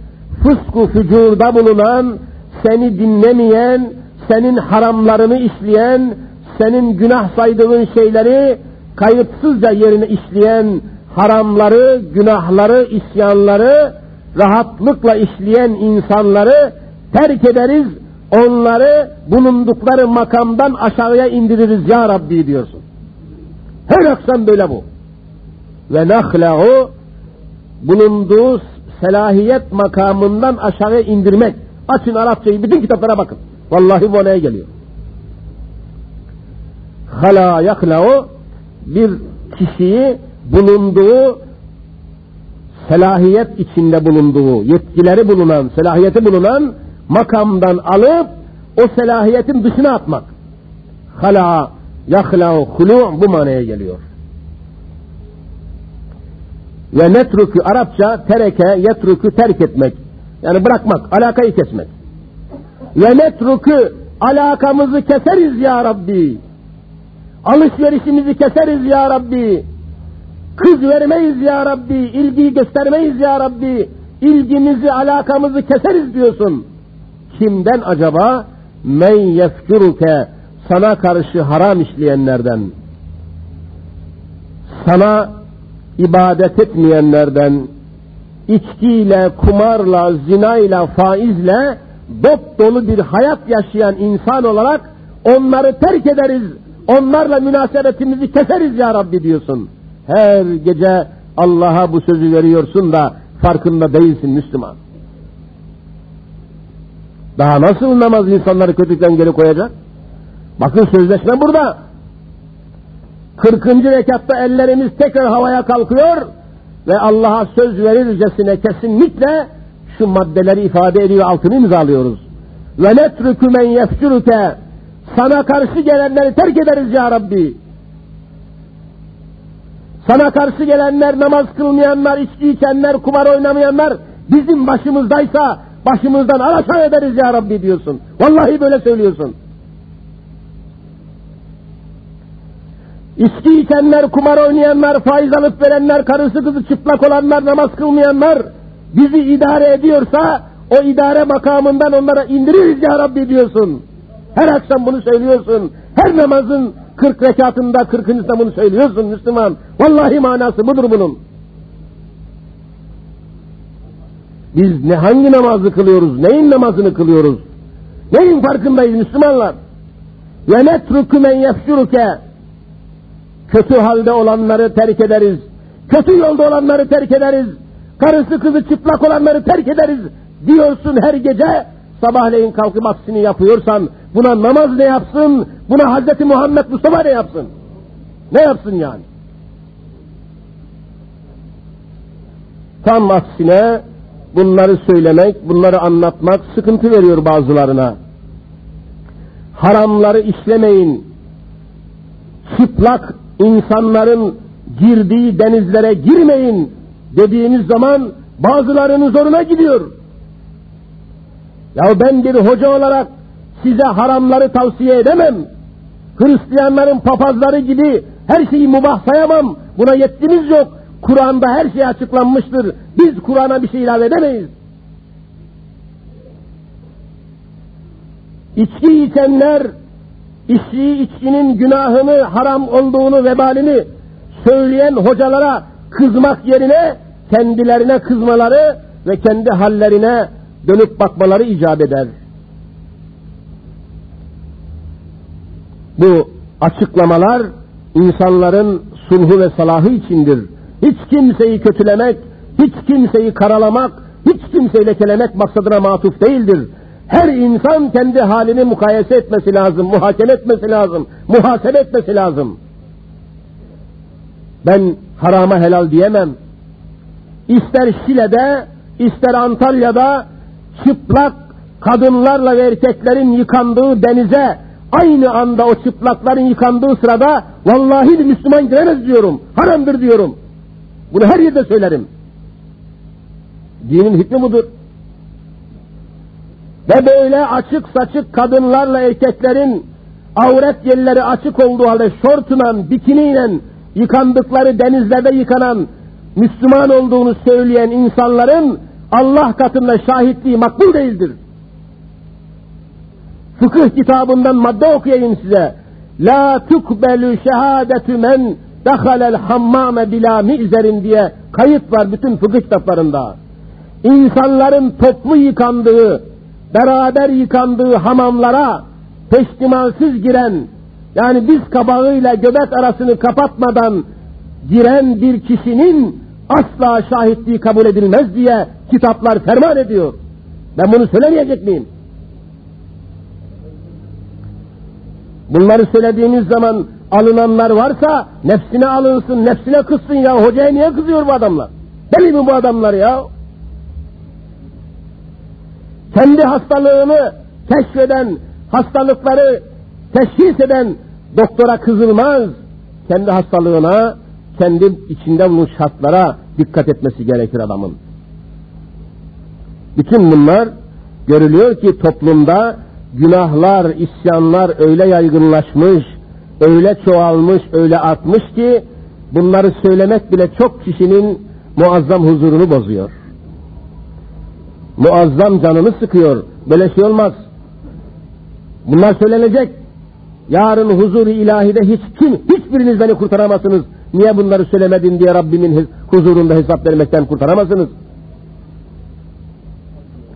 fısku fücurda bulunan, seni dinlemeyen, senin haramlarını işleyen, senin günah saydığın şeyleri kayıtsızca yerine işleyen haramları, günahları, isyanları rahatlıkla işleyen insanları terk ederiz, onları bulundukları makamdan aşağıya indiririz ya Rabbi diyorsun. Her akşam böyle bu. Ve nahla'u bulunduğu selahiyet makamından aşağıya indirmek. Açın Arapçayı, bütün kitaplara bakın. Vallahi bu neye geliyor. Hala yahla'u bir kişiyi bulunduğu selahiyet içinde bulunduğu, yetkileri bulunan, selahiyeti bulunan makamdan alıp o selahiyetin dışına atmak. Hala, yahla'u hulu bu manaya geliyor. Ve netruku Arapça tereke, yetruku terk etmek. Yani bırakmak, alakayı kesmek. Ve netruku alakamızı keseriz ya Rabbi. Alışverişimizi keseriz ya Rabbi. Kız vermeyiz ya Rabbi. ilgiyi göstermeyiz ya Rabbi. İlgimizi, alakamızı keseriz diyorsun. Kimden acaba? Men yefkuruke sana karşı haram işleyenlerden. Sana ibadet etmeyenlerden, içkiyle, kumarla, zinayla, faizle dop dolu bir hayat yaşayan insan olarak onları terk ederiz, onlarla münasebetimizi keseriz ya Rabbi diyorsun. Her gece Allah'a bu sözü veriyorsun da farkında değilsin Müslüman. Daha nasıl namaz insanları kötülükten geri koyacak? Bakın sözleşme burada. 40. rekatta ellerimiz tekrar havaya kalkıyor. ve Allah'a söz verircesine kesinlikle şu maddeleri ifade ediyor altını imzalıyoruz. Ve netrükü men yefşürüke sana karşı gelenleri terk ederiz ya Rabbi. Sana karşı gelenler, namaz kılmayanlar, içki içenler, kumar oynamayanlar bizim başımızdaysa başımızdan alaşağı ederiz ya Rabbi diyorsun. Vallahi böyle söylüyorsun. İçki içenler, kumar oynayanlar, faiz alıp verenler, karısı kızı çıplak olanlar, namaz kılmayanlar bizi idare ediyorsa o idare makamından onlara indiririz ya Rabbi diyorsun. Her akşam bunu söylüyorsun. Her namazın kırk rekatında kırkıncısında bunu söylüyorsun Müslüman. Vallahi manası budur bunun. Biz ne hangi namazı kılıyoruz? Neyin namazını kılıyoruz? Neyin farkındayız Müslümanlar? Ve netrukü men yefşuruke kötü halde olanları terk ederiz. Kötü yolda olanları terk ederiz. Karısı kızı çıplak olanları terk ederiz diyorsun her gece. Sabahleyin kalkıp aksini yapıyorsan buna namaz ne yapsın? Buna Hazreti Muhammed Mustafa ne yapsın? Ne yapsın yani? Tam aksine bunları söylemek, bunları anlatmak sıkıntı veriyor bazılarına. Haramları işlemeyin. Çıplak insanların girdiği denizlere girmeyin dediğiniz zaman bazılarının zoruna gidiyor. Ya ben bir hoca olarak size haramları tavsiye edemem. Hristiyanların papazları gibi her şeyi mubah sayamam. Buna yetkimiz yok. Kur'an'da her şey açıklanmıştır. Biz Kur'an'a bir şey ilave edemeyiz. İçki içenler, içtiği içkinin günahını, haram olduğunu, vebalini söyleyen hocalara kızmak yerine kendilerine kızmaları ve kendi hallerine dönüp bakmaları icap eder. Bu açıklamalar insanların sulhu ve salahı içindir. Hiç kimseyi kötülemek, hiç kimseyi karalamak, hiç kimseyi lekelemek maksadına matuf değildir. Her insan kendi halini mukayese etmesi lazım, muhakeme etmesi lazım, muhasebe etmesi lazım. Ben harama helal diyemem. İster Şile'de, ister Antalya'da çıplak kadınlarla ve erkeklerin yıkandığı denize aynı anda o çıplakların yıkandığı sırada vallahi bir Müslüman giremez diyorum. Haramdır diyorum. Bunu her yerde söylerim. Dinin hükmü budur. Ve böyle açık saçık kadınlarla erkeklerin avret yerleri açık olduğu halde şortla, bikiniyle yıkandıkları denizlerde yıkanan Müslüman olduğunu söyleyen insanların Allah katında şahitliği makbul değildir. Fıkıh kitabından madde okuyayım size. La tukbelu şehadetü men dehalel hammame bila mi'zerin diye kayıt var bütün fıkıh kitaplarında. İnsanların toplu yıkandığı, beraber yıkandığı hamamlara peştimalsiz giren, yani biz kabağıyla göbek arasını kapatmadan giren bir kişinin asla şahitliği kabul edilmez diye kitaplar ferman ediyor. Ben bunu söylemeyecek miyim? Bunları söylediğiniz zaman alınanlar varsa nefsine alınsın, nefsine kızsın ya. Hocaya niye kızıyor bu adamlar? Deli mi bu adamlar ya? Kendi hastalığını keşfeden, hastalıkları teşhis eden doktora kızılmaz. Kendi hastalığına, kendi içinde bulunan şartlara dikkat etmesi gerekir adamın. Bütün bunlar görülüyor ki toplumda günahlar, isyanlar öyle yaygınlaşmış, öyle çoğalmış, öyle artmış ki bunları söylemek bile çok kişinin muazzam huzurunu bozuyor. Muazzam canını sıkıyor. Böyle şey olmaz. Bunlar söylenecek. Yarın huzur-i ilahide hiç kim, hiçbiriniz beni kurtaramazsınız. Niye bunları söylemedin diye Rabbimin huzurunda hesap vermekten kurtaramazsınız.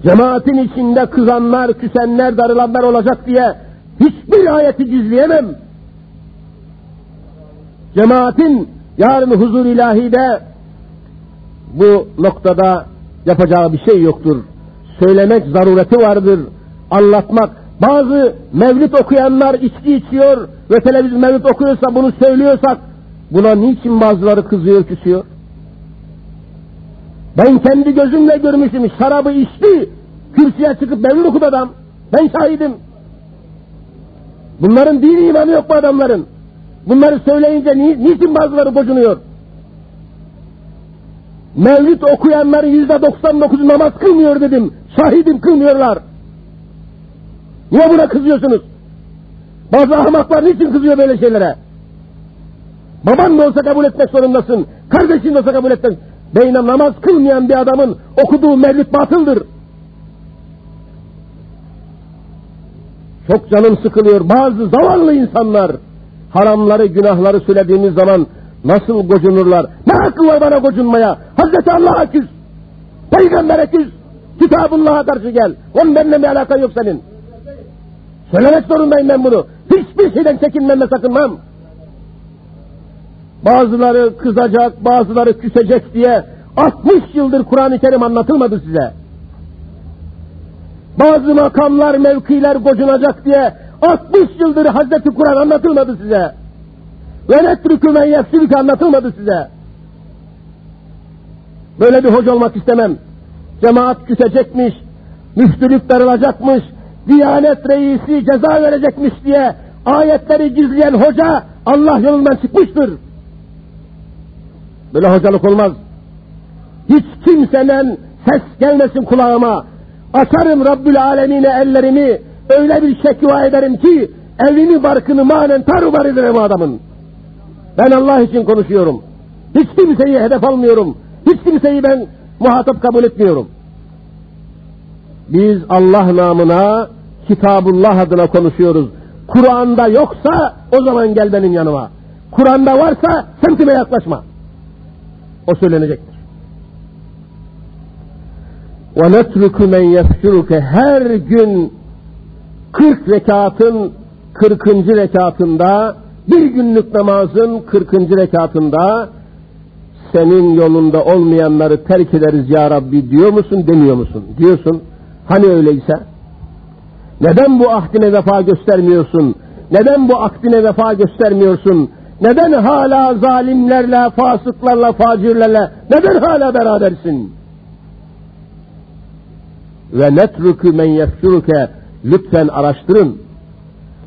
Cemaatin içinde kızanlar, küsenler, darılanlar olacak diye hiçbir ayeti gizleyemem. Cemaatin yarın huzur ilahide bu noktada yapacağı bir şey yoktur. Söylemek zarureti vardır. Anlatmak. Bazı mevlüt okuyanlar içki içiyor ve televizyon mevlüt okuyorsa bunu söylüyorsak buna niçin bazıları kızıyor, küsüyor? Ben kendi gözümle görmüşüm şarabı içti. Kürsüye çıkıp mevlid okudu adam. Ben şahidim. Bunların dini imanı yok bu adamların. Bunları söyleyince ni, niçin bazıları bocunuyor? Mevlüt okuyanların yüzde doksan dokuzu namaz kılmıyor dedim. Şahidim kılmıyorlar. Niye buna kızıyorsunuz? Bazı ahmaklar niçin kızıyor böyle şeylere? Baban da olsa kabul etmek zorundasın. Kardeşin de olsa kabul etmek. Beyne namaz kılmayan bir adamın okuduğu mevlüt batıldır. Çok canım sıkılıyor. Bazı zavallı insanlar haramları, günahları söylediğimiz zaman nasıl gocunurlar? Ne hakkı var bana gocunmaya? Hazreti Allah'a küs. Peygamber'e küs. Kitabullah'a karşı gel. Onun benimle bir alakan yok senin. Söylemek zorundayım ben bunu. Hiçbir şeyden çekinmem ve sakınmam. Bazıları kızacak, bazıları küsecek diye 60 yıldır Kur'an-ı Kerim anlatılmadı size. Bazı makamlar, mevkiler gocunacak diye 60 yıldır Hazreti Kur'an anlatılmadı size. Ve netrükü men yefsülük anlatılmadı size. Böyle bir hoca olmak istemem. Cemaat küsecekmiş, müftülük darılacakmış, Diyanet reisi ceza verecekmiş diye ayetleri gizleyen hoca Allah yolundan çıkmıştır. Böyle hocalık olmaz. Hiç kimseden ses gelmesin kulağıma. Açarım Rabbül Alemine ellerimi öyle bir şekva ederim ki evini barkını manen tarubar ederim adamın. Ben Allah için konuşuyorum. Hiç kimseyi hedef almıyorum. Hiç kimseyi ben muhatap kabul etmiyorum. Biz Allah namına Kitabullah adına konuşuyoruz. Kur'an'da yoksa o zaman gel benim yanıma. Kur'an'da varsa semtime yaklaşma. O söylenecektir. Ve netruku men yefşuruke her gün 40 rekatın 40. rekatında bir günlük namazın 40. rekatında senin yolunda olmayanları terk ederiz ya Rabbi diyor musun demiyor musun? Diyorsun. Hani öyleyse? Neden bu ahdine vefa göstermiyorsun? Neden bu akdine vefa göstermiyorsun? Neden hala zalimlerle, fasıklarla, facirlerle neden hala berabersin? Ve netrükü men yefşuruke lütfen araştırın.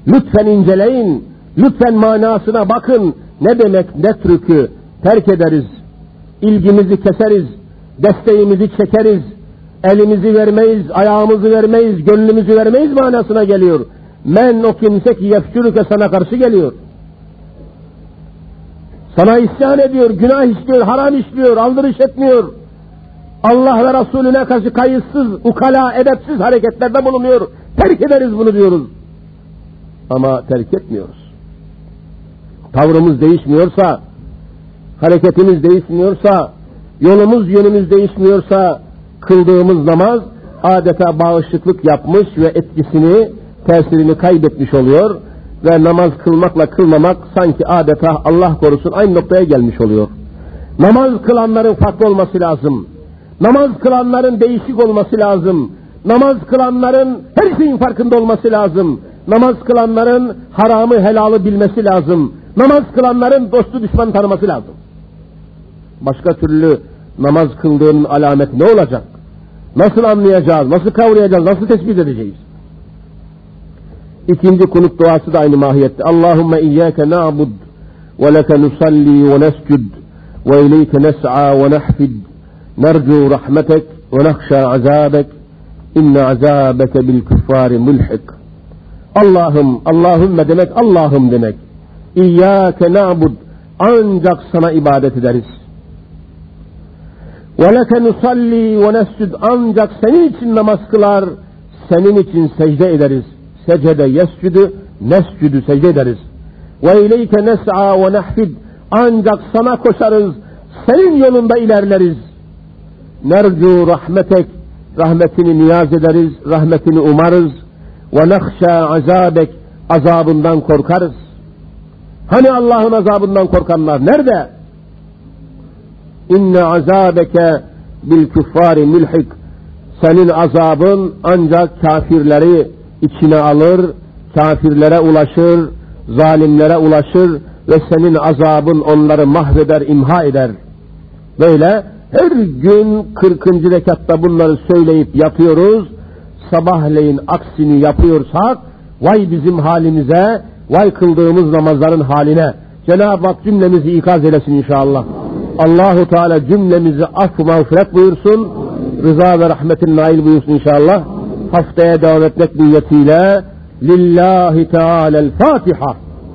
Lütfen inceleyin. Lütfen manasına bakın. Ne demek netrükü? Terk ederiz. İlgimizi keseriz. Desteğimizi çekeriz elimizi vermeyiz, ayağımızı vermeyiz, gönlümüzü vermeyiz manasına geliyor. Men o kimse ki yefşürüke sana karşı geliyor. Sana isyan ediyor, günah işliyor, haram işliyor, aldırış etmiyor. Allah ve Resulüne karşı kayıtsız, ukala, edepsiz hareketlerde bulunuyor. Terk ederiz bunu diyoruz. Ama terk etmiyoruz. Tavrımız değişmiyorsa, hareketimiz değişmiyorsa, yolumuz yönümüz değişmiyorsa, kıldığımız namaz adeta bağışıklık yapmış ve etkisini, tesirini kaybetmiş oluyor ve namaz kılmakla kılmamak sanki adeta Allah korusun aynı noktaya gelmiş oluyor. Namaz kılanların farklı olması lazım. Namaz kılanların değişik olması lazım. Namaz kılanların her şeyin farkında olması lazım. Namaz kılanların haramı helalı bilmesi lazım. Namaz kılanların dostu düşman tanıması lazım. Başka türlü namaz kıldığının alameti ne olacak? Nasıl anlayacağız, nasıl kavrayacağız, nasıl tespit edeceğiz? İkinci kunut duası da aynı mahiyette. Allahümme iyyâke na'bud ve leke nusalli ve nescud ve ileyke nes'a ve nahfid nercu rahmetek ve nahşa azabek inne azabeke bil küffari mülhik. Allah'ım, Allahümme demek Allah'ım demek. İyyâke na'bud ancak sana ibadet ederiz. Ve leke nusalli ve nescud ancak senin için namaz kılar, senin için secde ederiz.'' secede yescüdü, nescüdü secde ederiz. Ve ileyke nes'a ve nehfid. Ancak sana koşarız, senin yolunda ilerleriz. Nercu rahmetek, rahmetini niyaz ederiz, rahmetini umarız. Ve nehşa azabek, azabından korkarız. Hani Allah'ın azabından korkanlar nerede? İnne azabeke bil küffari milhik. Senin azabın ancak kafirleri, içine alır, kafirlere ulaşır, zalimlere ulaşır ve senin azabın onları mahveder, imha eder. Böyle her gün 40. rekatta bunları söyleyip yatıyoruz. Sabahleyin aksini yapıyorsak vay bizim halimize, vay kıldığımız namazların haline. Cenab-ı Hak cümlemizi ikaz eylesin inşallah. Allahu Teala cümlemizi affı mağfiret buyursun. Rıza ve rahmetin nail buyursun inşallah. haftaya davetmek niyetiyle lillahi teala el Fatiha.